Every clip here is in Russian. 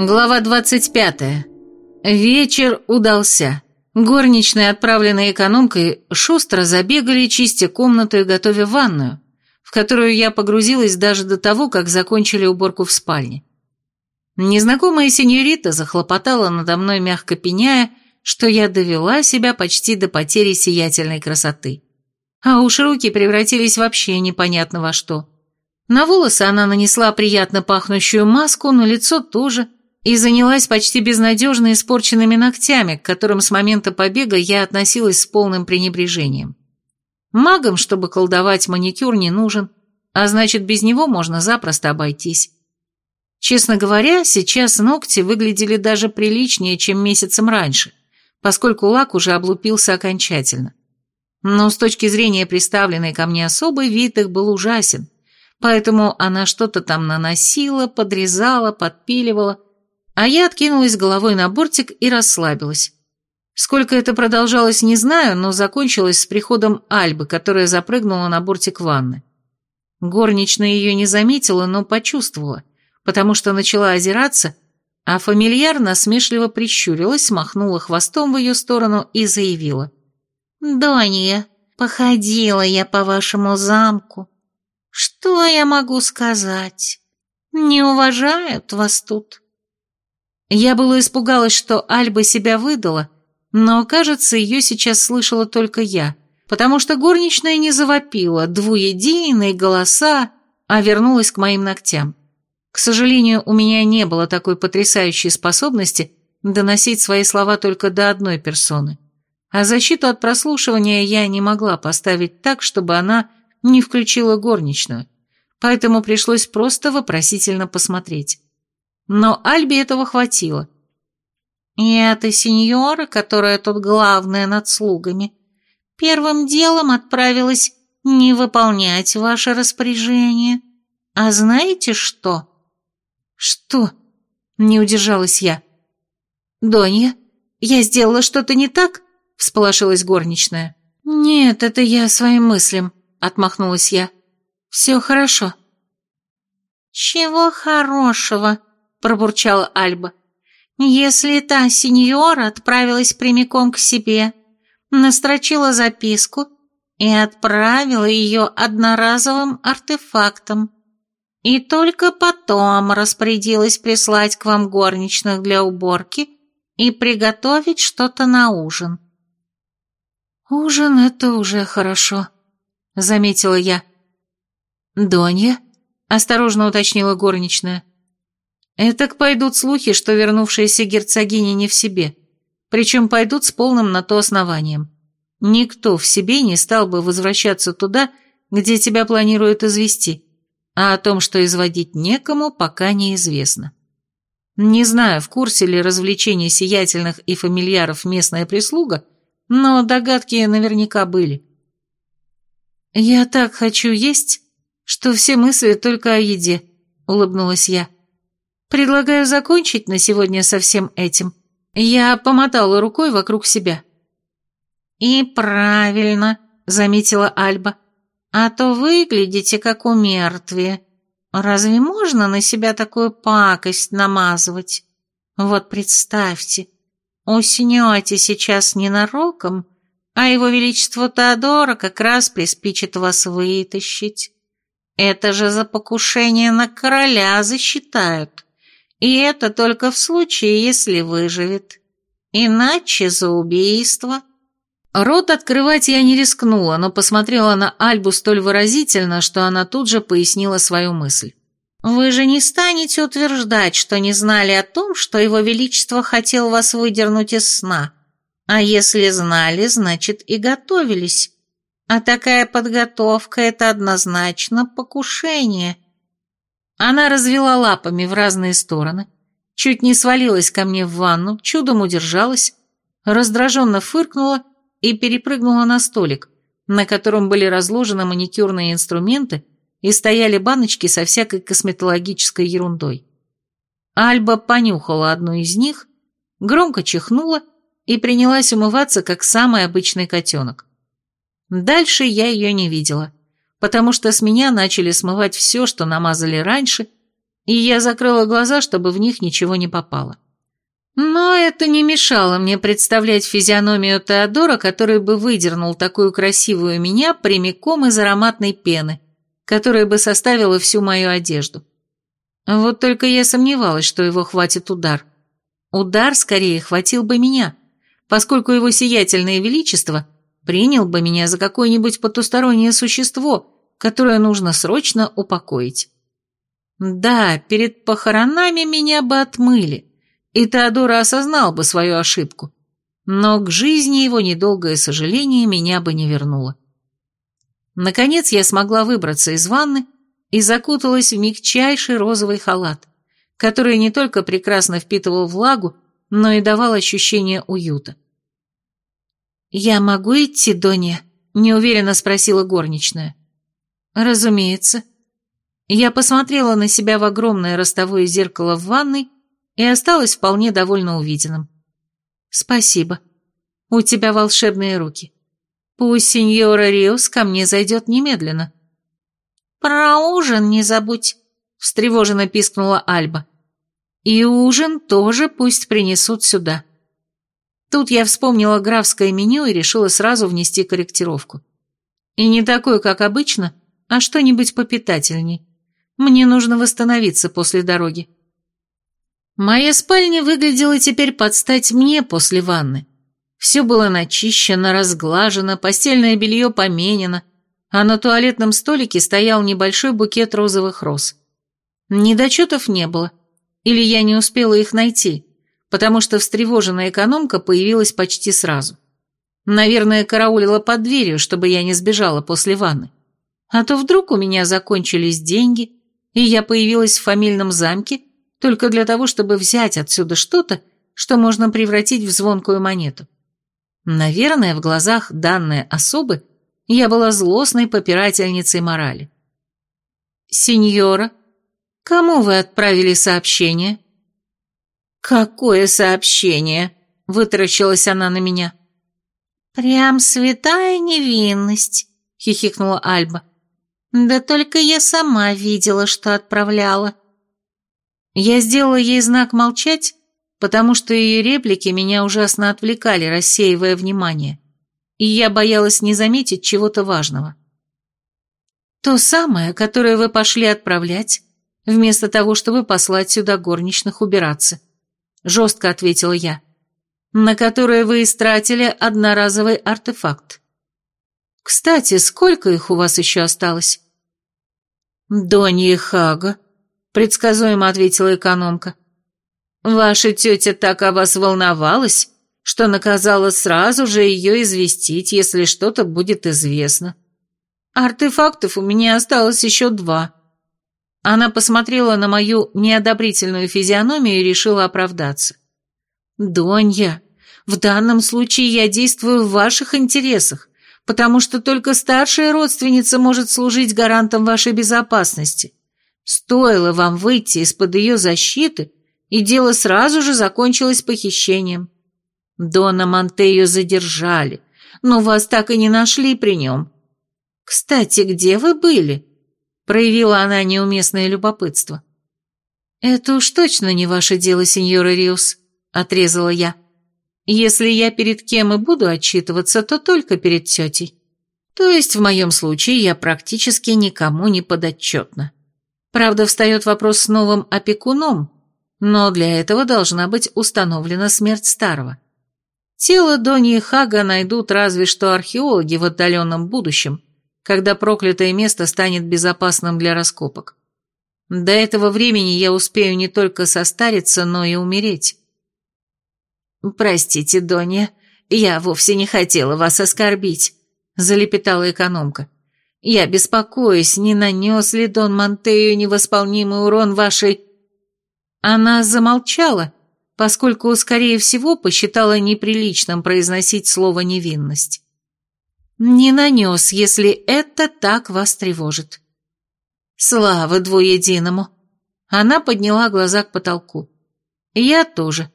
Глава 25. Вечер удался. Горничные, отправленные экономкой, шустро забегали, чистя комнату и готовя ванную, в которую я погрузилась даже до того, как закончили уборку в спальне. Незнакомая сеньорита захлопотала надо мной, мягко пеняя, что я довела себя почти до потери сиятельной красоты. А уж руки превратились вообще непонятно во что. На волосы она нанесла приятно пахнущую маску, на лицо тоже – и занялась почти безнадежно испорченными ногтями, к которым с момента побега я относилась с полным пренебрежением. Магам, чтобы колдовать, маникюр не нужен, а значит, без него можно запросто обойтись. Честно говоря, сейчас ногти выглядели даже приличнее, чем месяцем раньше, поскольку лак уже облупился окончательно. Но с точки зрения представленной ко мне особой, вид их был ужасен, поэтому она что-то там наносила, подрезала, подпиливала, а я откинулась головой на бортик и расслабилась. Сколько это продолжалось, не знаю, но закончилось с приходом Альбы, которая запрыгнула на бортик ванны. Горничная ее не заметила, но почувствовала, потому что начала озираться, а фамильяр насмешливо прищурилась, махнула хвостом в ее сторону и заявила. «Донья, походила я по вашему замку. Что я могу сказать? Не уважают вас тут». Я было испугалась, что Альба себя выдала, но, кажется, ее сейчас слышала только я, потому что горничная не завопила, двуединые голоса, а вернулась к моим ногтям. К сожалению, у меня не было такой потрясающей способности доносить свои слова только до одной персоны. А защиту от прослушивания я не могла поставить так, чтобы она не включила горничную, поэтому пришлось просто вопросительно посмотреть. Но Альбе этого хватило. И эта сеньора, которая тут главная над слугами, первым делом отправилась не выполнять ваше распоряжение. А знаете что? Что? Не удержалась я. Донья, я сделала что-то не так? Всполошилась горничная. Нет, это я своим мыслям, отмахнулась я. Все хорошо. Чего хорошего? — пробурчала Альба. «Если та сеньора отправилась прямиком к себе, настрочила записку и отправила ее одноразовым артефактом, и только потом распорядилась прислать к вам горничных для уборки и приготовить что-то на ужин». «Ужин — это уже хорошо», — заметила я. «Донья?» — осторожно уточнила горничная. Этак пойдут слухи, что вернувшаяся герцогиня не в себе, причем пойдут с полным на то основанием. Никто в себе не стал бы возвращаться туда, где тебя планируют извести, а о том, что изводить некому, пока неизвестно. Не знаю, в курсе ли развлечений сиятельных и фамильяров местная прислуга, но догадки наверняка были. «Я так хочу есть, что все мысли только о еде», — улыбнулась я. Предлагаю закончить на сегодня со всем этим. Я помотала рукой вокруг себя. И правильно, заметила Альба. А то выглядите как у мертвия. Разве можно на себя такую пакость намазывать? Вот представьте, уснете сейчас ненароком, а его величество Теодора как раз приспичит вас вытащить. Это же за покушение на короля засчитают. И это только в случае, если выживет. Иначе за убийство. Рот открывать я не рискнула, но посмотрела на Альбу столь выразительно, что она тут же пояснила свою мысль. «Вы же не станете утверждать, что не знали о том, что его величество хотел вас выдернуть из сна. А если знали, значит и готовились. А такая подготовка – это однозначно покушение». Она развела лапами в разные стороны, чуть не свалилась ко мне в ванну, чудом удержалась, раздраженно фыркнула и перепрыгнула на столик, на котором были разложены маникюрные инструменты и стояли баночки со всякой косметологической ерундой. Альба понюхала одну из них, громко чихнула и принялась умываться, как самый обычный котенок. Дальше я ее не видела потому что с меня начали смывать все, что намазали раньше, и я закрыла глаза, чтобы в них ничего не попало. Но это не мешало мне представлять физиономию Теодора, который бы выдернул такую красивую меня прямиком из ароматной пены, которая бы составила всю мою одежду. Вот только я сомневалась, что его хватит удар. Удар скорее хватил бы меня, поскольку его сиятельное величество принял бы меня за какое-нибудь потустороннее существо, которое нужно срочно упокоить. Да, перед похоронами меня бы отмыли, и Теодора осознал бы свою ошибку, но к жизни его недолгое сожаление меня бы не вернуло. Наконец я смогла выбраться из ванны и закуталась в мягчайший розовый халат, который не только прекрасно впитывал влагу, но и давал ощущение уюта. «Я могу идти, Донья?» – неуверенно спросила горничная. «Разумеется». Я посмотрела на себя в огромное ростовое зеркало в ванной и осталась вполне довольно увиденным. «Спасибо. У тебя волшебные руки. Пусть сеньора Риос ко мне зайдет немедленно». «Про ужин не забудь», — встревоженно пискнула Альба. «И ужин тоже пусть принесут сюда». Тут я вспомнила графское меню и решила сразу внести корректировку. И не такое, как обычно, а что-нибудь попитательней. Мне нужно восстановиться после дороги. Моя спальня выглядела теперь под стать мне после ванны. Все было начищено, разглажено, постельное белье поменено, а на туалетном столике стоял небольшой букет розовых роз. Недочетов не было, или я не успела их найти, потому что встревоженная экономка появилась почти сразу. Наверное, караулила под дверью, чтобы я не сбежала после ванны. А то вдруг у меня закончились деньги, и я появилась в фамильном замке только для того, чтобы взять отсюда что-то, что можно превратить в звонкую монету. Наверное, в глазах данной особы я была злостной попирательницей морали. «Сеньора, кому вы отправили сообщение?» «Какое сообщение?» — вытаращилась она на меня. «Прям святая невинность», — хихикнула Альба. «Да только я сама видела, что отправляла». Я сделала ей знак молчать, потому что ее реплики меня ужасно отвлекали, рассеивая внимание, и я боялась не заметить чего-то важного. То самое, которое вы пошли отправлять, вместо того, чтобы послать сюда горничных убираться, жестко ответила я, на которое вы истратили одноразовый артефакт. Кстати, сколько их у вас еще осталось? Донья Хага, предсказуемо ответила экономка. «Ваша тетя так о вас волновалась, что наказала сразу же ее известить, если что-то будет известно. Артефактов у меня осталось еще два». Она посмотрела на мою неодобрительную физиономию и решила оправдаться. «Донья, в данном случае я действую в ваших интересах, потому что только старшая родственница может служить гарантом вашей безопасности. Стоило вам выйти из-под ее защиты, и дело сразу же закончилось похищением. Дона Монтею задержали, но вас так и не нашли при нем. Кстати, где вы были?» Проявила она неуместное любопытство. «Это уж точно не ваше дело, сеньора Риус», — отрезала я. «Если я перед кем и буду отчитываться, то только перед тетей. То есть в моем случае я практически никому не подотчетна. Правда, встает вопрос с новым опекуном, но для этого должна быть установлена смерть старого. Тело Дони Хага найдут разве что археологи в отдаленном будущем, когда проклятое место станет безопасным для раскопок. До этого времени я успею не только состариться, но и умереть. «Простите, Донья, я вовсе не хотела вас оскорбить», — залепетала экономка. Я беспокоюсь, не нанес ли Дон Монтею невосполнимый урон вашей...» Она замолчала, поскольку, скорее всего, посчитала неприличным произносить слово «невинность». «Не нанес, если это так вас тревожит». «Слава двуединому!» Она подняла глаза к потолку. «Я тоже»,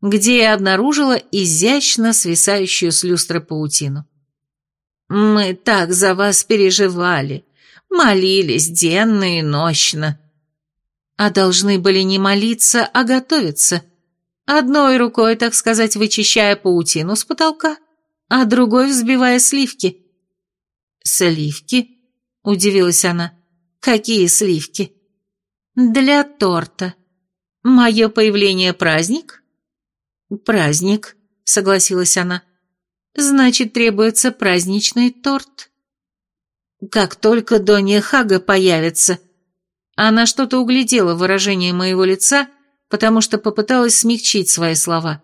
где я обнаружила изящно свисающую с люстры паутину. Мы так за вас переживали, молились денно и нощно». а должны были не молиться, а готовиться. Одной рукой, так сказать, вычищая паутину с потолка, а другой взбивая сливки. «Сливки?» — удивилась она. «Какие сливки?» «Для торта. Мое появление праздник?» «Праздник», — согласилась она. «Значит, требуется праздничный торт». «Как только Донья Хага появится...» Она что-то углядела в выражении моего лица, потому что попыталась смягчить свои слова.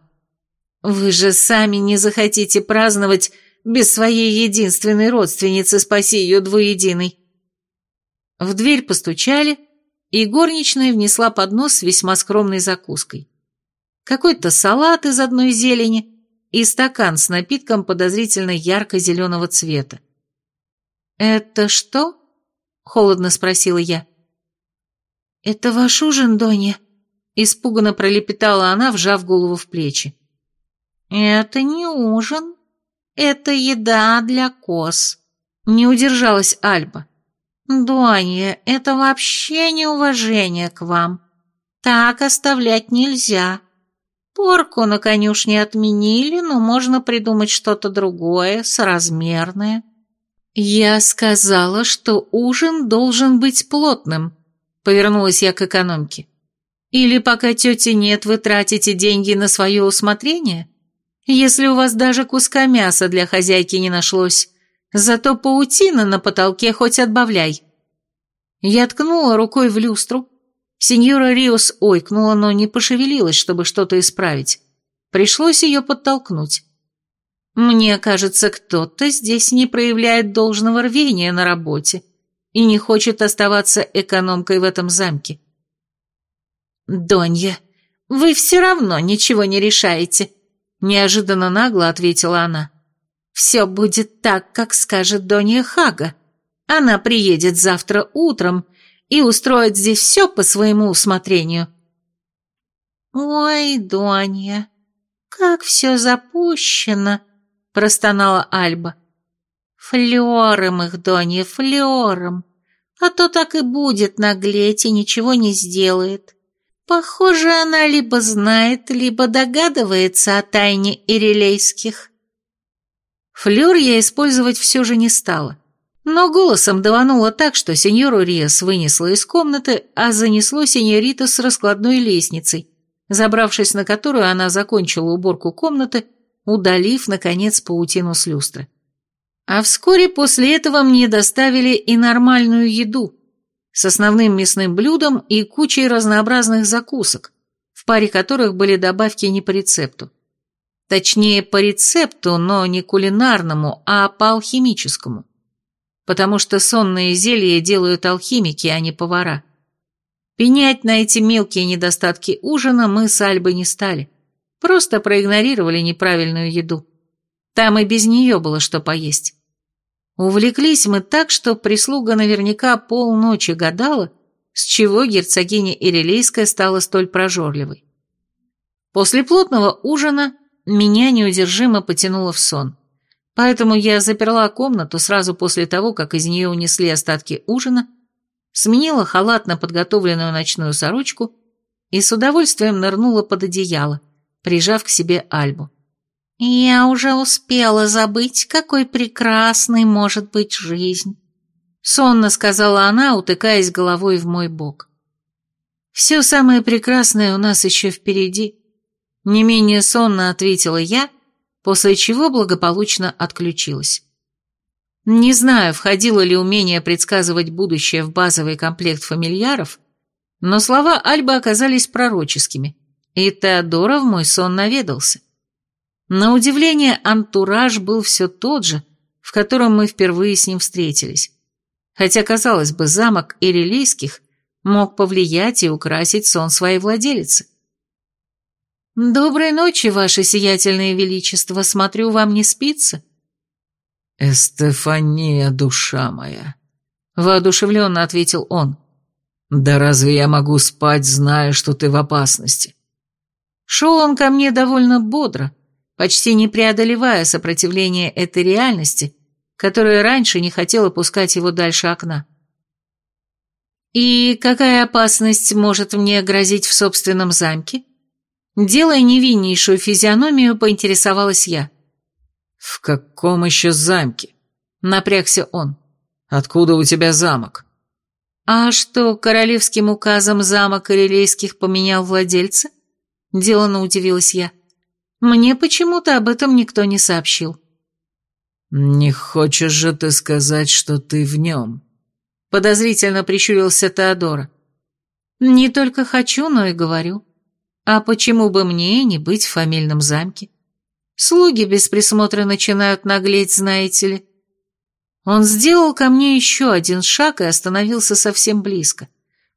«Вы же сами не захотите праздновать без своей единственной родственницы, спаси ее двуединой». В дверь постучали, и горничная внесла поднос с весьма скромной закуской. Какой-то салат из одной зелени и стакан с напитком подозрительно ярко-зеленого цвета. «Это что?» — холодно спросила я. «Это ваш ужин, Донья?» — испуганно пролепетала она, вжав голову в плечи. «Это не ужин, это еда для коз», — не удержалась Альба. «Донья, это вообще неуважение к вам. Так оставлять нельзя. Порку на конюшне отменили, но можно придумать что-то другое, соразмерное». «Я сказала, что ужин должен быть плотным», — повернулась я к экономке. «Или пока тети нет, вы тратите деньги на свое усмотрение? Если у вас даже куска мяса для хозяйки не нашлось, Зато паутина на потолке хоть отбавляй. Я ткнула рукой в люстру. Сеньора Риос ойкнула, но не пошевелилась, чтобы что-то исправить. Пришлось ее подтолкнуть. Мне кажется, кто-то здесь не проявляет должного рвения на работе и не хочет оставаться экономкой в этом замке. «Донья, вы все равно ничего не решаете», — неожиданно нагло ответила она. Все будет так, как скажет Донья Хага. Она приедет завтра утром и устроит здесь все по своему усмотрению. «Ой, Донья, как все запущено!» — простонала Альба. «Флером их, Донья, флером, а то так и будет наглеть и ничего не сделает. Похоже, она либо знает, либо догадывается о тайне ирелейских». Флёр я использовать все же не стала, но голосом даванула так, что сеньору Риас вынесла из комнаты, а занесло сеньориту с раскладной лестницей, забравшись на которую она закончила уборку комнаты, удалив, наконец, паутину с люстры. А вскоре после этого мне доставили и нормальную еду с основным мясным блюдом и кучей разнообразных закусок, в паре которых были добавки не по рецепту. Точнее, по рецепту, но не кулинарному, а по алхимическому. Потому что сонные зелья делают алхимики, а не повара. Пенять на эти мелкие недостатки ужина мы с Альбой не стали. Просто проигнорировали неправильную еду. Там и без нее было что поесть. Увлеклись мы так, что прислуга наверняка полночи гадала, с чего герцогиня Ирелейская стала столь прожорливой. После плотного ужина меня неудержимо потянуло в сон. Поэтому я заперла комнату сразу после того, как из нее унесли остатки ужина, сменила халат на подготовленную ночную сорочку и с удовольствием нырнула под одеяло, прижав к себе Альбу. «Я уже успела забыть, какой прекрасной может быть жизнь», — сонно сказала она, утыкаясь головой в мой бок. «Все самое прекрасное у нас еще впереди», не менее сонно ответила я, после чего благополучно отключилась. Не знаю, входило ли умение предсказывать будущее в базовый комплект фамильяров, но слова Альбы оказались пророческими, и Теодора в мой сон наведался. На удивление, антураж был все тот же, в котором мы впервые с ним встретились. Хотя, казалось бы, замок Ирилийских мог повлиять и украсить сон своей владелицы. «Доброй ночи, ваше сиятельное величество, смотрю, вам не спится?» «Эстефания, душа моя», — воодушевленно ответил он. «Да разве я могу спать, зная, что ты в опасности?» Шел он ко мне довольно бодро, почти не преодолевая сопротивление этой реальности, которая раньше не хотела пускать его дальше окна. И какая опасность может мне грозить в собственном замке? Делая невиннейшую физиономию, поинтересовалась я. «В каком еще замке?» — напрягся он. «Откуда у тебя замок?» «А что, королевским указом замок Ирилейских поменял владельца?» — делано удивилась я. «Мне почему-то об этом никто не сообщил». «Не хочешь же ты сказать, что ты в нем?» — подозрительно прищурился Теодора. «Не только хочу, но и говорю. А почему бы мне не быть в фамильном замке? Слуги без присмотра начинают наглеть, знаете ли. Он сделал ко мне еще один шаг и остановился совсем близко.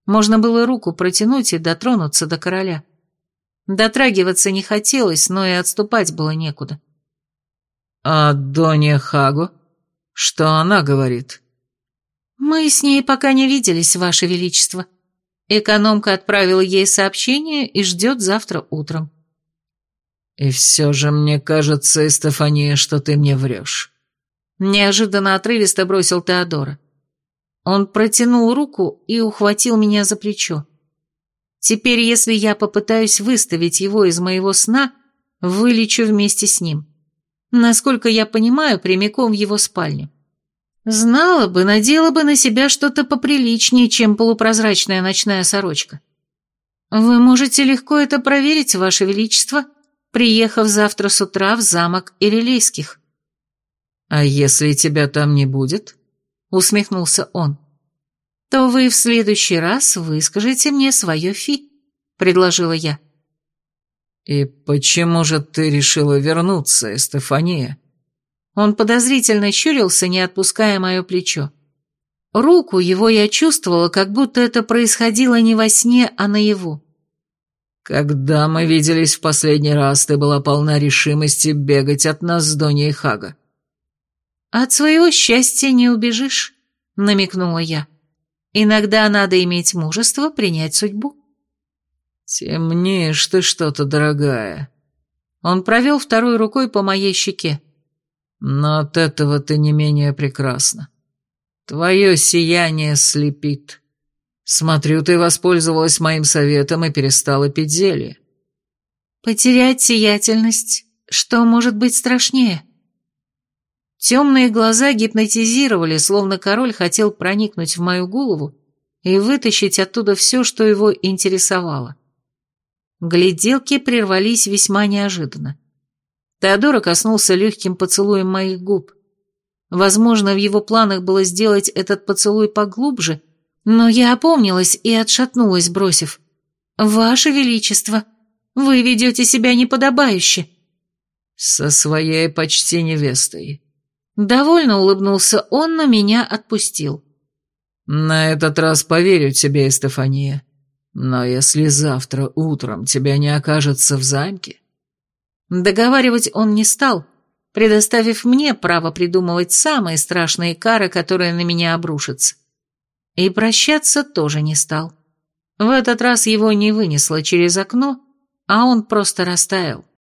Можно было руку протянуть и дотронуться до короля. Дотрагиваться не хотелось, но и отступать было некуда. «А Донья Хаго? Что она говорит?» «Мы с ней пока не виделись, Ваше Величество. Экономка отправила ей сообщение и ждет завтра утром». «И все же мне кажется, Эстефания, что ты мне врешь». Неожиданно отрывисто бросил Теодора. Он протянул руку и ухватил меня за плечо. Теперь, если я попытаюсь выставить его из моего сна, вылечу вместе с ним. Насколько я понимаю, прямиком в его спальню. Знала бы, надела бы на себя что-то поприличнее, чем полупрозрачная ночная сорочка. Вы можете легко это проверить, Ваше Величество, приехав завтра с утра в замок Ирилейских. «А если тебя там не будет?» — усмехнулся он. «То вы в следующий раз выскажете мне свое фи», — предложила я. «И почему же ты решила вернуться, Стефания?» Он подозрительно щурился, не отпуская мое плечо. Руку его я чувствовала, как будто это происходило не во сне, а наяву. «Когда мы виделись в последний раз, ты была полна решимости бегать от нас с Доней Хага». «От своего счастья не убежишь», — намекнула я. «Иногда надо иметь мужество принять судьбу». «Темнеешь ты что-то, дорогая». Он провел второй рукой по моей щеке. Но от этого ты не менее прекрасна. Твое сияние слепит. Смотрю, ты воспользовалась моим советом и перестала пить зелье. Потерять сиятельность, что может быть страшнее? Темные глаза гипнотизировали, словно король хотел проникнуть в мою голову и вытащить оттуда все, что его интересовало. Гляделки прервались весьма неожиданно. Теодора коснулся легким поцелуем моих губ. Возможно, в его планах было сделать этот поцелуй поглубже, но я опомнилась и отшатнулась, бросив. «Ваше Величество, вы ведете себя неподобающе». «Со своей почти невестой». Довольно улыбнулся он, но меня отпустил. «На этот раз поверю тебе, Стефания. Но если завтра утром тебя не окажется в замке, Договаривать он не стал, предоставив мне право придумывать самые страшные кары, которые на меня обрушатся. И прощаться тоже не стал. В этот раз его не вынесло через окно, а он просто растаял.